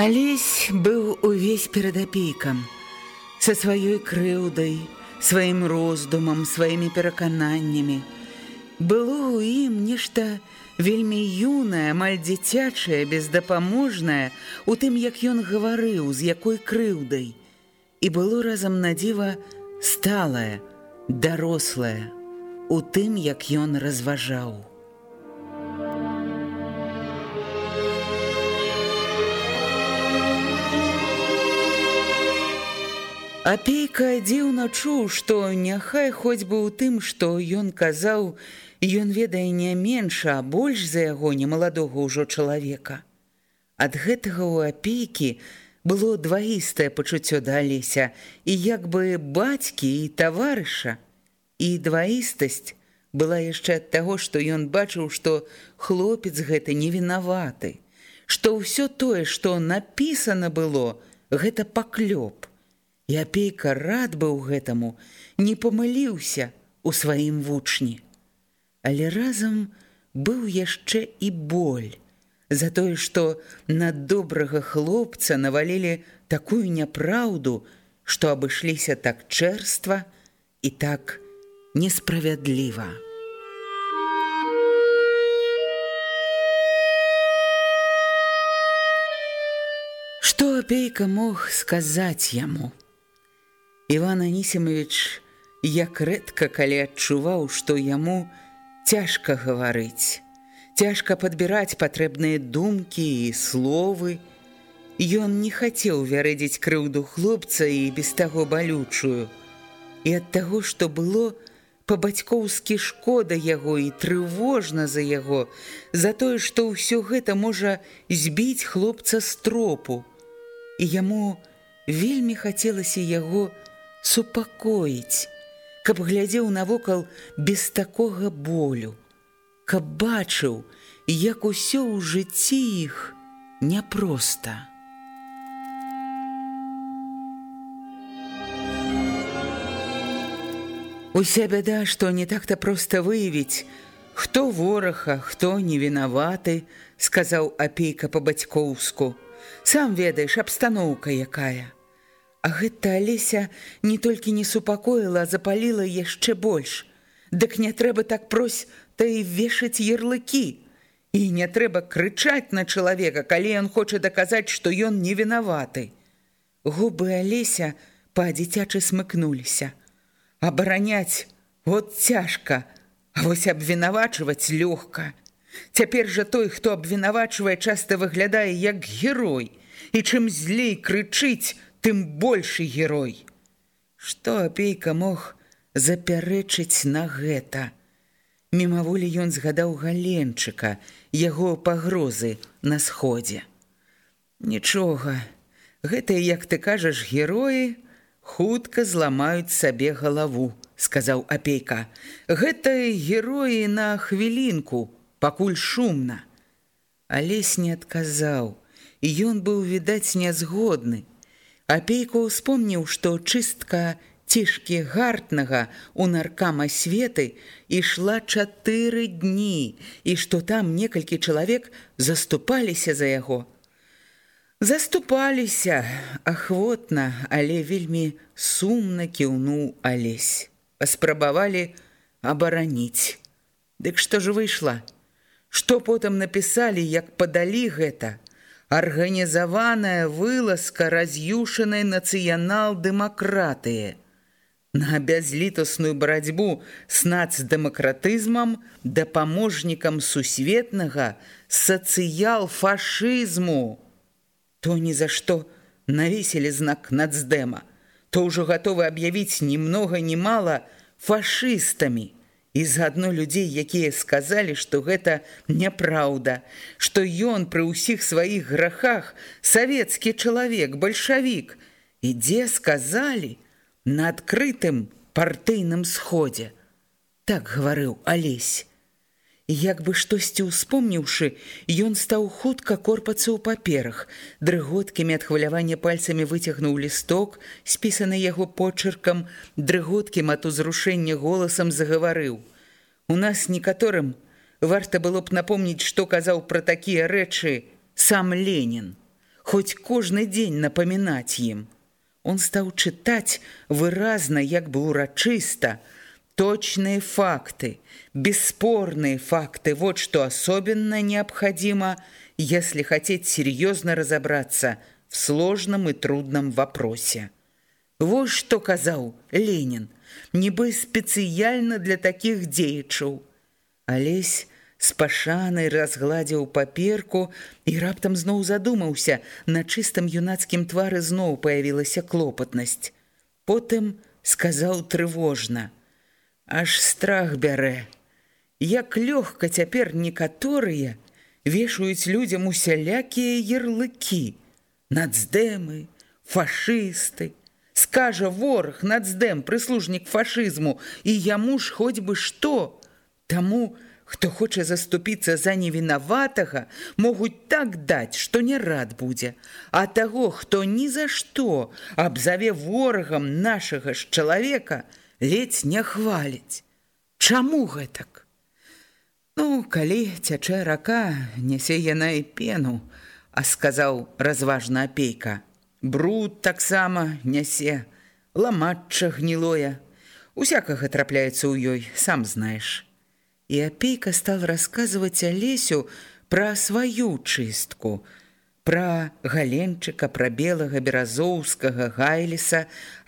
Алесь быў увесь перад апейкам, са сваёй крыўдай, сваім роздумам, сваімі перакананнямі. Было ў ім нешта вельмі юнае, амаль дзіцячае, бездапаможнае, у тым, як ён гаварыў, з якой крыўдай. І было разам надзіва сталае, дарослае, у тым, як ён разважаў. Апейка дзіўна чуў, што няхай хоць бы ў тым, што ён казаў, ён ведае не менш, а больш за яго немаладога ўжо чалавека. Ад гэтага ў апейкі было дваістае пачуццё даліся, і як бы бацькі і таварыша. І дваістасць была яшчэ ад таго, што ён бачыў, што хлопец гэты не вінаваты, што ўсё тое, што напісана было, гэта паклёп. І апейка рад быў гэтаму, не памыліўся у сваім вучні. Але разам быў яшчэ і боль за тое, што на добрага хлопца навалілі такую няпраўду, што абышліся так чэрства і так несправядліва. Што апейка мог сказаць яму? Іван Анісімович як рэдка калі адчуваў, што яму цяжка гаварыць, цяжка падбіраць патрэбныя думкі і словы. Ён не хацеў вярэдзіць крыўду хлопца і без таго балючую. І ад таго, што было па-бацькоўскі шкода яго і трывожна за яго, за тое, што ўсё гэта можа збіць хлопца з тропу. І яму вельмі хацелася яго, супакоіць, каб глядзеў навокал без такога болю, каб бачыў, як усё ў жыцці іх няпроста. Уся бяда, што не так-то проста выявіць, хто вораха, хто не вінаваты, сказаў апейка па-бацькоўску. Сам ведаеш абстаноўка якая. Гэта Алеся не толькі не супакоіла, а запаліла яшчэ больш. Дык не трэба так прось та і вешаць ярлыкі. І не трэба крычаць на чалавека, калі ён хоча даказаць, што ён не вінаваты. Губы Алеся па-дзіцячы смыкнуліся. Абараняць вот цяжка, а вось абвінавачваць лёгка. Цяпер жа той, хто абвінавачвае, часта выглядае як герой. І чым злей крычыць, тым большы герой. Што апейка мог запярэчыць на гэта? Мімаволі ён згадаў галенчыка, яго пагрозы на сходзе. Нічога, гэтыя, як ты кажаш, героі хутка зламаюць сабе галаву, сказаў апейка. Гэта героі на хвілінку, пакуль шумна. Алесь не адказаў, і ён быў відаць нязгодны. Апейка ўспомніў, што чыстка цішкі гартнага у наркама светы ішла чатыры дні і што там некалькі чалавек заступаліся за яго. Заступаліся ахвотна, але вельмі сумна кіўнуў алесь. паспрабавалі абараніць. Дык што ж выйшла? Што потым напісалі, як падалі гэта? Арганізаваная вылазка раз'юшанай нацыянал-дэмакратыі. На бязлітасную барацьбу с нацдэмакратызмам дапаможнікам сусветнага сацыял-фашызму. То ні за што навесілі знак нацдэма, то ўжо гатовы аб'явіць ні многа ні мала фашыстамі. І заадно людзей, якія сказалі, што гэта няпраўда, што ён пры ўсіх сваіх грахах савецкі чалавек, бальшавік, і дзе сказалі на адкрытым партыйным сходзе. Так гаварыў Алесь. Як бы штосьці ўспомніўшы, ён стаў хутка корпацца ў паперах. Дрыготкімі ад хвалявання пальцамі выцягнуў лісток, спісаны яго почыркам, дрыготкім ад узрушэння голасам загаварыў. У нас некаторым варта было б напомніць, што казаў пра такія рэчы сам Ленін, хоць кожны дзень напамінаць ім. Он стаў чытаць выразна, як бы урачыста, точные факты, бесспорные факты – вот что особенно необходимо, если хотеть серьезно разобраться в сложном и трудном вопросе. Вот что казал Ленин, небы специально для таких деячаў. Олесь с пашанай разгладзіў паперку і раптам зноў задумаўся, на чыстым юнацкім твары зноў появілася клопатнасць. Потым сказаў трывожна – аж страх бярэ. Як лёгка цяпер некаторыя вешаюць людзям усялякія ярлыкі, нацдэмы, фашысты, скажа вораг нацдэм прыслужнік фашызму і яму ж хоць бы што, Таму, хто хоча заступіцца за невінаватага, могуць так даць, што не рад будзе, а таго, хто ні за што абзаве ворагам нашага ж чалавека, ледзь не хваліць. Чаму гэтак? Ну, калі цячэ рака, нясе яна і пену, а сказаў разважна апейка. Бруд таксама нясе, ламачча гнілое. Усякага трапляецца ў ёй, сам знаеш. І апейка стал расказваць Алесю пра сваю чыстку, Пра галенчыка, пра белага беразоўскага гайліса,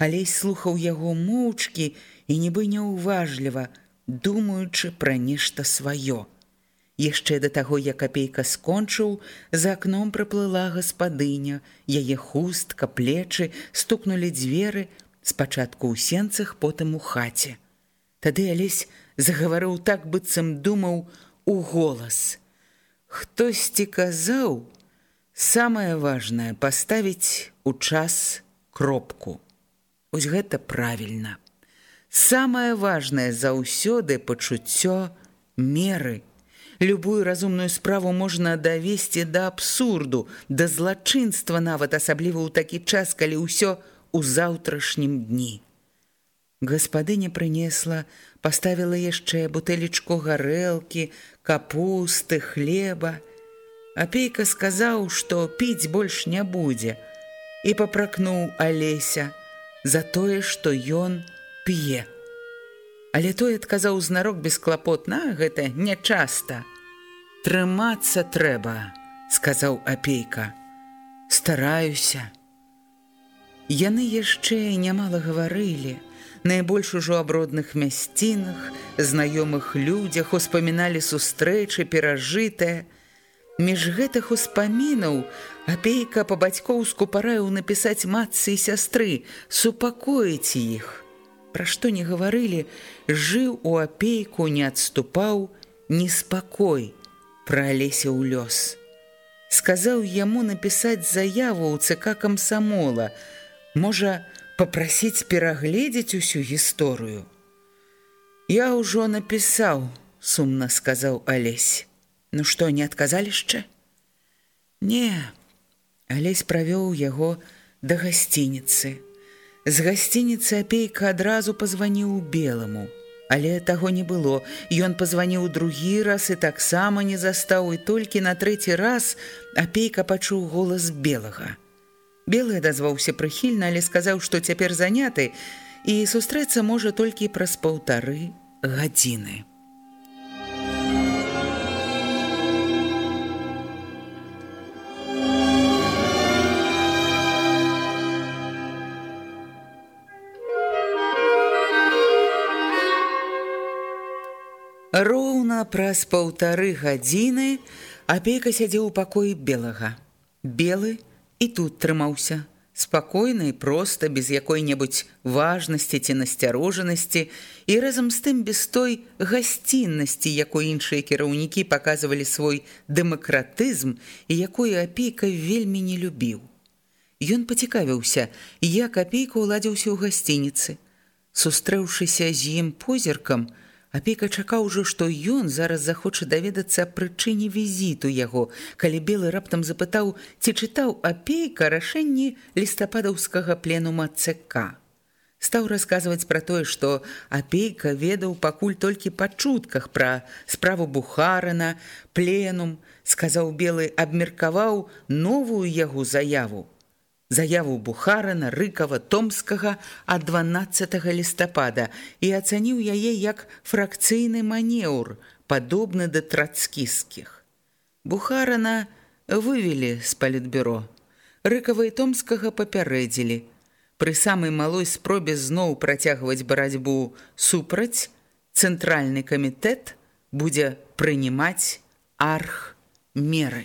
алесь слухаў яго моўчкі і нібы няўважліва, думаючы пра нешта сваё. Яшчэ да таго, як капейка скончыў, за акном прыплыла гаспадыня, яе хустка, плечы стукнулі дзверы, спачатку ў сенцах, потым у хаце. Тады алесь загаварыў так быццам думаў у голас. Хтосьці казаў, Самае важнае паставіць у час кропку. Ось гэта правільна. Самае важнае заўсёды пачуццё меры. Любую разумную справу можна давесці да абсурду, да злачынства нават асабліва ў такі час, калі ўсё ў заўтрашнім дні. Гаспадыня прынесла, паставіла яшчэ бутэлечку гарэлкі, капусты, хлеба, Апейка сказаў, што піць больш не будзе і папракнуў Алеся за тое, што ён п'е. Але той адказаў знарок бесклапотна, гэта нячаста. Трымацца трэба, сказаў апейка. Стараюся. Яны яшчэ нямала гаварылі, найбольш ужо аб родных мясцінах, знаёмых людзях успаміналі сустрэчы перажытыя, Між гэтых успамінаў апейка па-бацькоўску параіў напісаць матцы і сястры, супакоіць іх. Пра што не гаварылі, жыў у апейку, не адступаў, неспакой, пра алесе ў лёс. Сказаў яму напісаць заяву ў ЦК камсамола, можа, папрасіць перагледзець усю гісторыю. Я ўжо напісаў, сумна сказаў Алесь. Ну што, не адказалі яшчэ? Не, Алесь правёў яго да гасцініцы. З гасцініцы апейка адразу пазваніў беламу. Але таго не было. Ён пазваніў другі раз і таксама не застаў і толькі на трэці раз апейка пачуў голас белага. Белы дазваўся прыхільна, але сказаў, што цяпер заняты і сустрэцца можа толькі праз паўтары гадзіны. Роўна праз паўтары гадзіны апейка сядзеў у пакоі белага. Белы і тут трымаўся спакойна і проста без якой-небудзь важнасці ці насцярожанасці і разам з тым без той гасціннасці, якой іншыя кіраўнікі паказвалі свой дэмакратызм і якую апейка вельмі не любіў. Ён пацікавіўся, як апейка ўладзіўся ў гасцініцы. Сустрэўшыся з ім позіркам, Апейка чакаў ужо, што ён зараз захоча даведацца прычыне візіту яго, калі белы раптам запытаў, ці чытаў апейка рашэнні лістападаўскага пленума ЦК. Стаў расказваць пра тое, што апейка ведаў пакуль толькі па чутках пра справу Бухарына, пленум, сказаў белы, абмеркаваў новую яго заяву заяву Бухарана, Рыкава, Томскага ад 12 лістапада і ацаніў яе як фракцыйны манеўр, падобны да трацкіскіх. Бухарана вывелі з палітбюро. Рыкава і Томскага папярэдзілі. Пры самай малой спробе зноў працягваць барацьбу супраць, цэнтральны камітэт будзе прынімаць арх меры.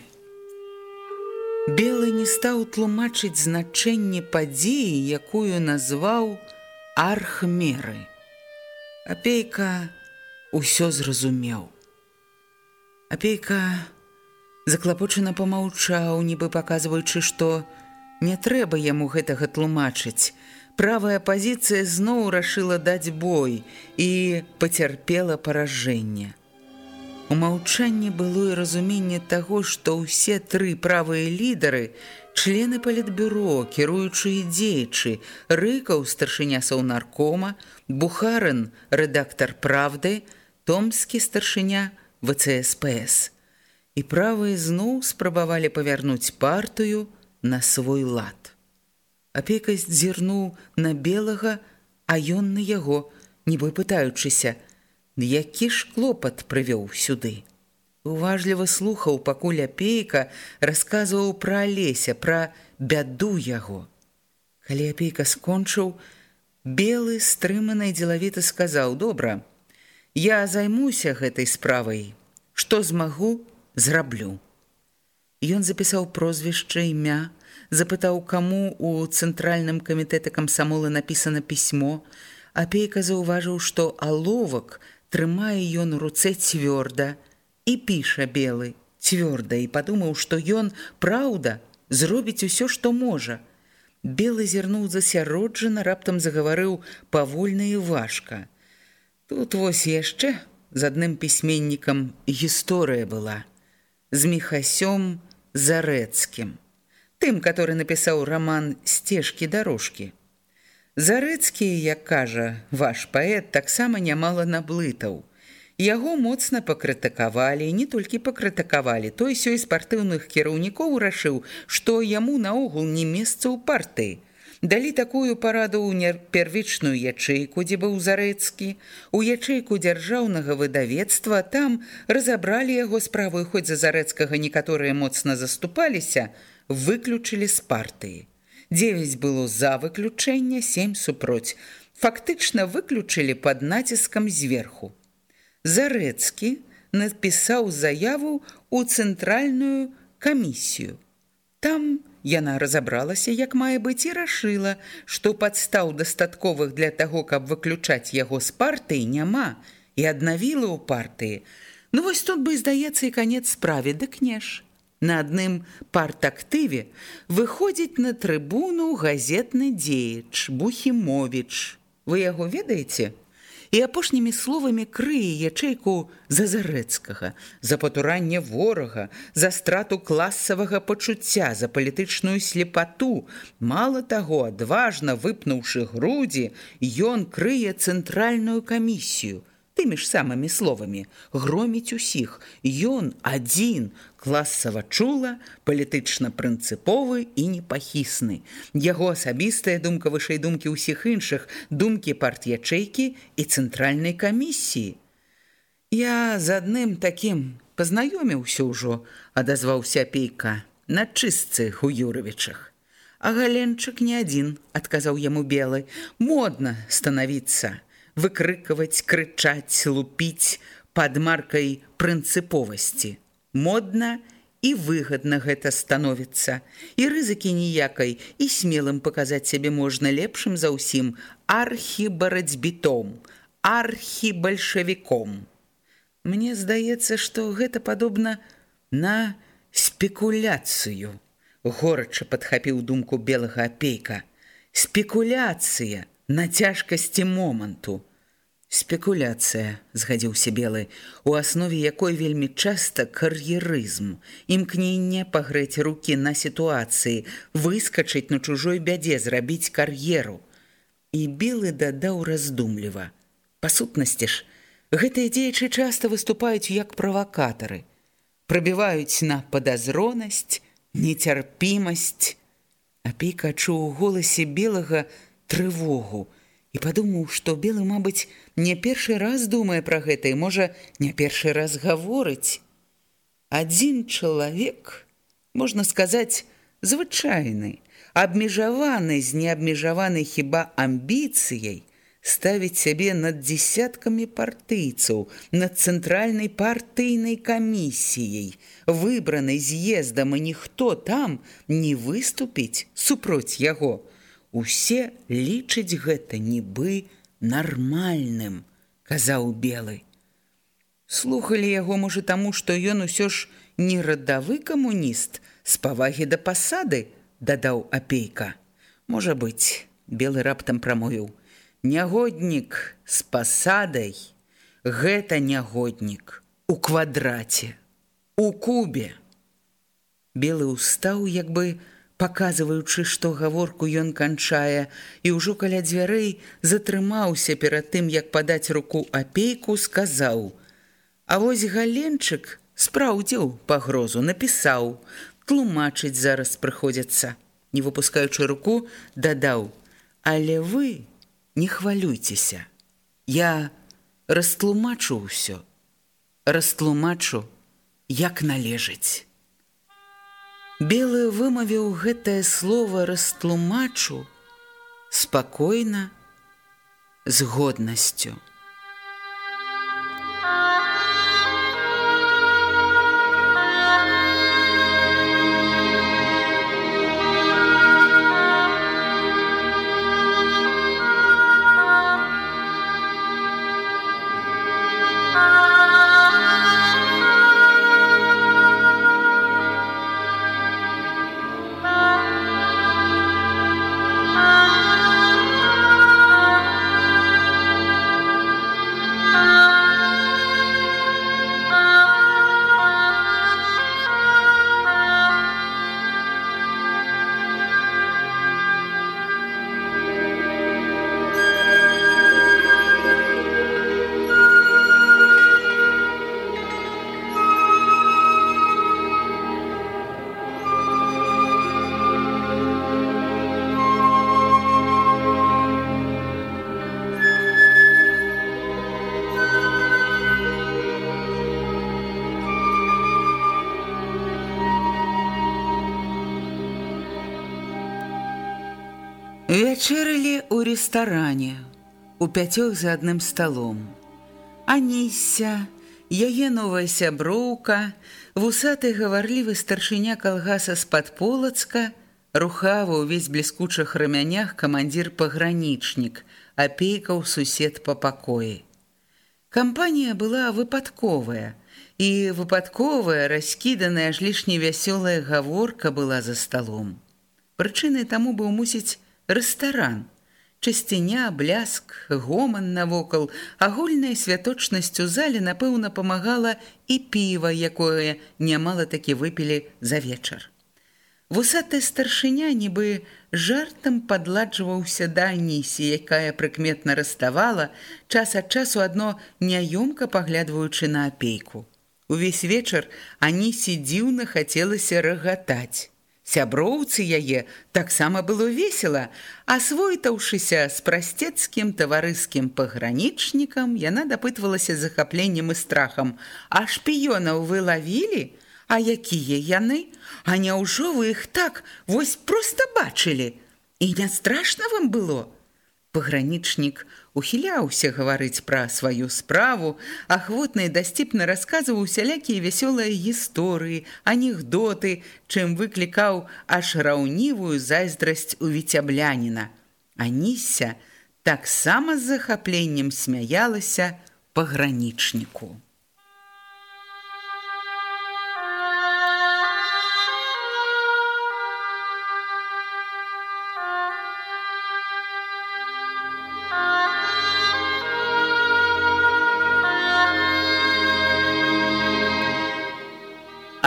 Белы не стаў тлумачыць значэнне падзеі, якую назваў архмеры. Апейка ўсё зразумеў. Апейка заклапочана помаўчаў, нібы паказваючы, што не трэба яму гэтага тлумачыць. Правая пазіцыя зноў рашыла даць бой і пацярпела паражэнне. У маўчанні было і разуменне таго, што ўсе тры правыя лідары, члены палітбюро, кіруючыя дзеячы, рыкаў старшыня саўнаркома, Бухарын, рэдактар правды, томскі старшыня ВЦСПС. І правыя зноў спрабавалі павярнуць партыю на свой лад. Апекасць зірнуў на белага, а ён на яго, нібы пытаючыся – які ж клопат прывёў сюды. Уважліва слухаў, пакуль апейка расказваў пра алеся, пра бяду яго. Калі апейка скончыў, белы стрыманай дзелавіта сказаў: « Добра, я займуся гэтай справай, што змагу, зраблю. Ён запісаў прозвішча імя, запытаў, каму у цэнтральным камітэты камсамолы напісана пісьмо, апейка заўважыў, што аловак, трымае ён руцэ цвёрда і піша белы цвёрда і падумаў, што ён праўда зробіць усё, што можа. Белы зірнуў засяроджана, раптам загаварыў павольна і важка. Тут вось яшчэ з адным пісьменнікам гісторыя была з мехасём зарэцкім, тым, который напісаў раман сцежкі дарожкі. Зарэцкі, як кажа ваш паэт, таксама нямала наблытаў. Яго моцна пакрытыкавалі, не толькі пакрытыкавалі, той сёй спартыўных кіраўнікоў рашыў, што яму наогул не месца ў партыі. Далі такую параду ў первічную ячэйку, дзе быў зарэцкі, у ячэйку дзяржаўнага выдавецтва там разабралі яго справу, хоць за зарэцкага некаторыя моцна заступаліся, выключылі з партыі. 9 было за выключэнне, 7 супроць. Фактычна выключылі пад націскам зверху. Зарэцкі напісаў заяву ў цэнтральную камісію. Там яна разабралася, як мае быць і рашыла, што падстаў дастатковых для таго, каб выключаць яго з партыі няма і аднавіла ў партыі. Ну вось тут бы здаецца і канец справе, дык не ж. На адным партактыве выходзіць на трыбуну газетны дзеяч Бухімович. Вы яго ведаеце? І апошнімі словамі крые ячэйку за зарэцкага, за патуранне ворага, за страту класавага пачуцця, за палітычную слепату. Мала таго, адважна выпнуўшы грудзі, ён крые цэнтральную камісію. Тымі ж самымі словамі громіць усіх. Ён адзін класава чула палітычна прынцыповы і непахісны. Яго асабістая думка вышэй думкі ўсіх іншых думкі парт-ячэйкі і цэнтральнай камісіі. Я з адным такім пазнаёміўся ўжо адазваўся пейка на чыстцы у юрывічах а галенчык не адзін адказаў яму белы. Модна станавіцца выкрыкваць, крычаць, лупіць пад маркай прынцыповасці. Модна і выгадна гэта становіцца. І рызыкі ніякай і смелым паказаць сябе можна лепшым за ўсім архібарадзьбітом, архібальшавіком. Мне здаецца, што гэта падобна на спекуляцыю. Горача падхапіў думку белага апейка. Спекуляцыя на цяжкасці моманту. Спекуляцыя, згадзіўся белы, у аснове якой вельмі часта кар'ерызм, імкненне пагрэць рукі на сітуацыі, выскачыць на чужой бядзе, зрабіць кар'еру. І белы дадаў раздумліва. Па сутнасці ж, гэтыя дзеячы часта выступаюць як правакатары, прабіваюць на падазронасць, нецярпімасць. Апейка чуў у голасе белага трывогу, і падумаў, што белы, мабыць, не першы раз думае пра гэта і можа не першы раз гаворыць. Адзін чалавек, можна сказаць, звычайны, абмежаваны з неабмежаванай хіба амбіцыяй, ставіць сябе над дзесяткамі партыйцаў, над цэнтральнай партыйнай камісіяй, выбранай з'ездам і ніхто там не выступіць супроць яго. Усе лічаць гэта нібы нармальным, казаў белы. Слухалі яго, можа, таму, што ён усё ж не радавы камуніст з павагі да пасады, дадаў апейка. Можа быць, белы раптам прамовіў: Нягоднік з пасадай, гэта нягоднік у квадраце, у кубе. Белы ўстаў, як бы, паказваючы, што гаворку ён канчае, і ўжо каля дзвярэй затрымаўся перад тым, як падаць руку апейку, сказаў: « А вось галенчык спраўдзіў пагрозу, напісаў: тлумачыць зараз прыходзіцца, не выпускаючы руку, дадаў: « Але вы не хвалюйцеся. Я растлумачу ўсё, растлумачу, як належыць. Белы вымавіў гэтае слово растлумачу спакойна з годнасцю. Вячэралі ў рэстаране, у пяцёх за адным сталом. Анісся, яе новая сяброўка, вусаты гаварлівы старшыня калгаса з-пад полацка, рухава ўвесь бліскучых рамянях камандзір пагранічнік, апейкаў сусед па пакоі. Кампанія была выпадковая, і выпадковая, раскіданая аж лішне вясёлая гаворка была за сталом. Прычынай таму быў мусіць рэстаран. Часціня, бляск, гоман навокал, агульная святочнасць у зале, напэўна, памагала і піва, якое нямала такі выпілі за вечар. Вусаты старшыня нібы жартам падладжваўся да Анісі, якая прыкметна раставала, час ад часу адно няёмка паглядваючы на апейку. Увесь вечар Анісі дзіўна хацелася рагатаць. Сяброўцы яе таксама было весела, асвойтаўшыся з прасцецкім таварыскім пагранічнікам, яна дапытвалася захапленнем і страхам: « А шпіёнаў вы лавілі, А якія яны? А няўжо вы іх так вось проста бачылі? І не страшна вам было? Пагранічнік ухіляўся гаварыць пра сваю справу, ахвотна і дасціпна расказваў усялякія вясёлыя гісторыі, анекдоты, чым выклікаў аж раўнівую зайздрасць у віцябляніна. Аніся таксама з захапленнем смяялася пагранічніку.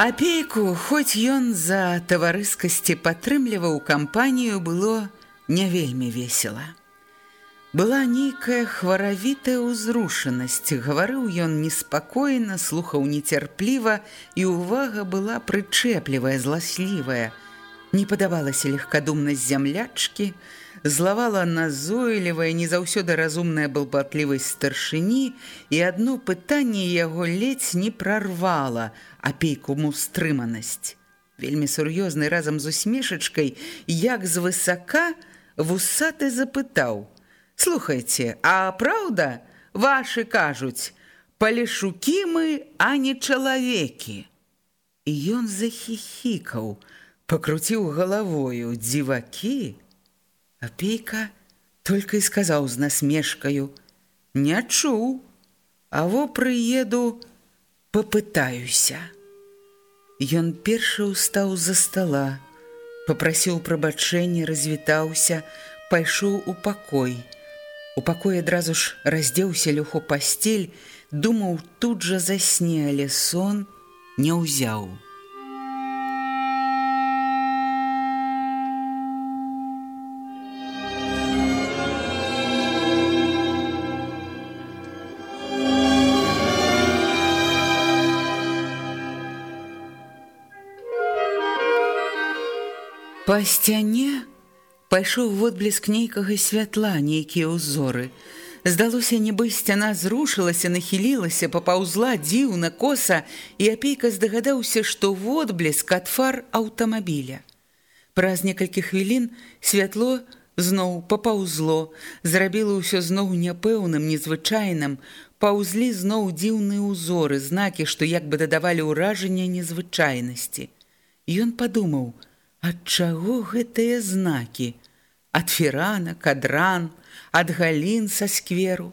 Апейку, хоць ён за таварыскасці падтрымліваў кампанію, было не вельмі весела. Была нейкая хваравітая ўзрушанасць, гаварыў ён неспакойна, слухаў нецярпліва, і ўвага была прычэплівая, зласлівая. Не падавалася легкадумнасць зямлячкі, злавала назойлівая, не заўсёды разумная балбатлівасць старшыні, і адно пытанне яго ледзь не прарвала апейкуму стрыманасць. Вельмі сур'ёзны разам з усмешачкай, як звысака вусаты запытаў: « Слухайце, а праўда, вашы кажуць, палешукі мы, а не чалавекі. І ён захіхікаў, пакруціў галавою дзівакі, Апейка только і сказаў з насмешкаю: « Не чуў, А во прыеду, попытаюся. Ён першы ўстаў за стола, попрасіў прабачэнне, развітаўся, пайшоў у пакой. У пакоі адразу ж раздзеўся лёгу пасцель, думаў тут жа засне, але сон не ўзяў. Па сцяне пайшоў водбліск нейкага святла, нейкія ўзоры. Здалося, нібы сцяна зрушылася, нахілілася, папаўзла дзіўна коса, і апейка здагадаўся, што водбліск ад фар аўтамабіля. Праз некалькі хвілін святло зноў папаўзло, зрабіла ўсё зноў няпэўным, незвычайным, паўзлі зноў дзіўныя ўзоры, знакі, што як бы дадавалі ўражання незвычайнасці. Ён падумаў, Ад чаго гэтыя знакі? Ад ферана, кадран, ад галін са скверу,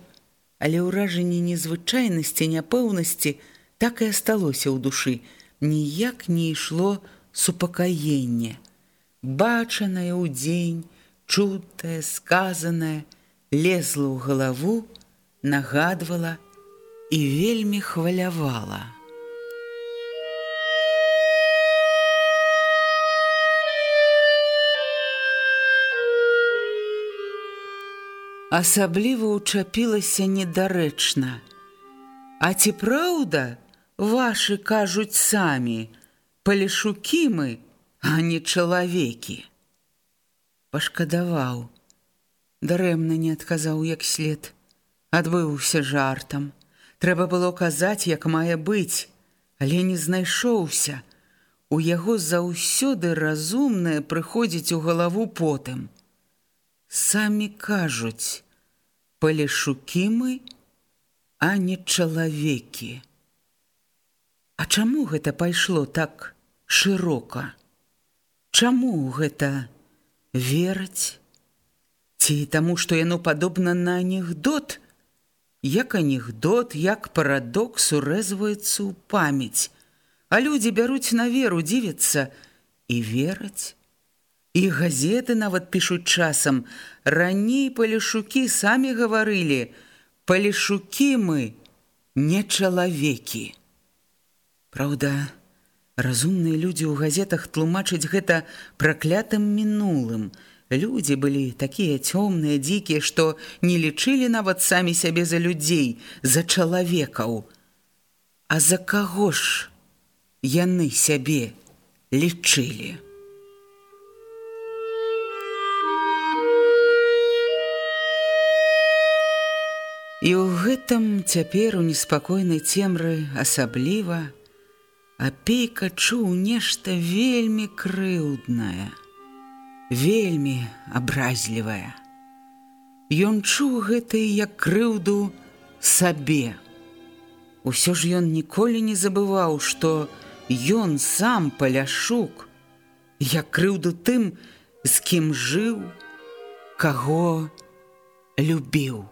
Але ўражанне незвычайнасці няпэўнасці так і асталося ў душы, ніяк не ішло супакаенне. Бачанае ў дзень, чутае, сказанае, лезла ў галаву, нагадвала і вельмі хвалявала. Асабліва ўчапілася недарэчна. А ці праўда, вашы кажуць самі, палешукі мы, а не чалавекі. Пашкадаваў. Дарэмна не адказаў як след, адбыўся жартам. Трэба было казаць, як мае быць, але не знайшоўся. У яго заўсёды разумнае прыходзіць у галаву потым самі кажуць, палешукі мы, а не чалавекі. А чаму гэта пайшло так шырока? Чаму гэта вераць? Ці таму, што яно падобна на анекдот, як анекдот, як парадокс урэзваецца ў памяць, А людзі бяруць на веру дзівіцца і вераць. І газеты нават пішуць часам. Раней палешукі самі гаварылі: Палешукі мы не чалавекі. Праўда, Разумныя людзі ў газетах тлумачаць гэта праклятым мінулым. Людзі былі такія цёмныя, дзікія, што не лічылі нават самі сябе за людзей, за чалавекаў. А за каго ж яны сябе лічылі? І ў гэтым цяпер у неспакойнай цемры асабліва апейка чуў нешта вельмі крыўднае, вельмі абразлівае. Ён чуў гэта як крыўду сабе. Усё ж ён ніколі не забываў, што ён сам паляшук, як крыўду тым, з кім жыў, каго любіў.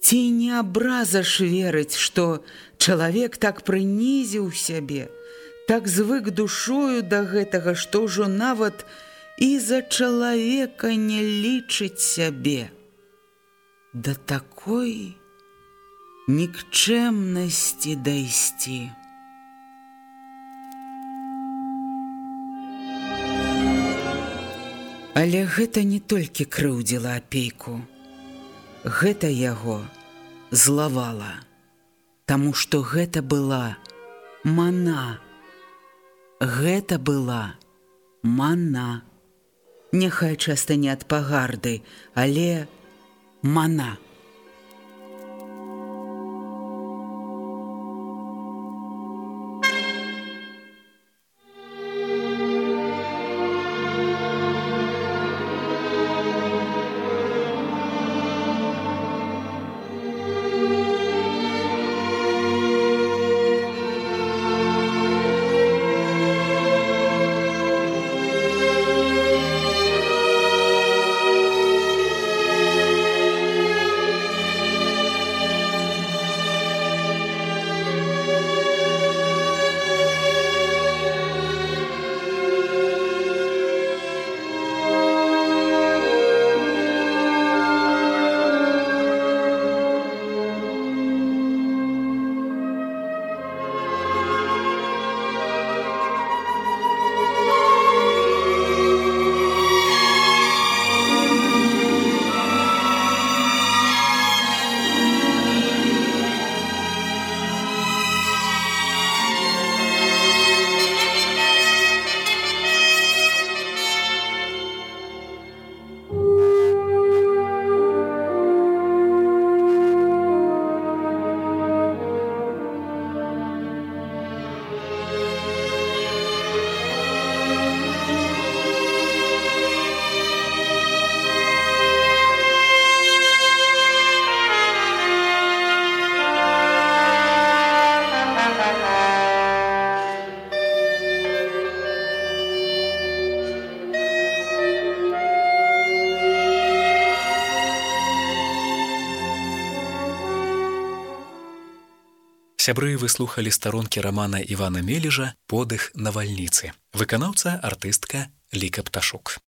Ці не абраза ж верыць, што чалавек так прынізіў сябе, так звык душою да гэтага, што ўжо нават і за чалавека не лічыць сябе. Да такой нікчэмнасці дайсці. Але гэта не толькі крыўдзіла апейку гэта яго злавала, Таму што гэта была мана. Гэта была мана. Няхай часта не ад пагарды, але мана. Сябры выслухалі старонкі рамана Івана Мележа подых навальніцы. Выканаўца артыстка Ліка Пташук.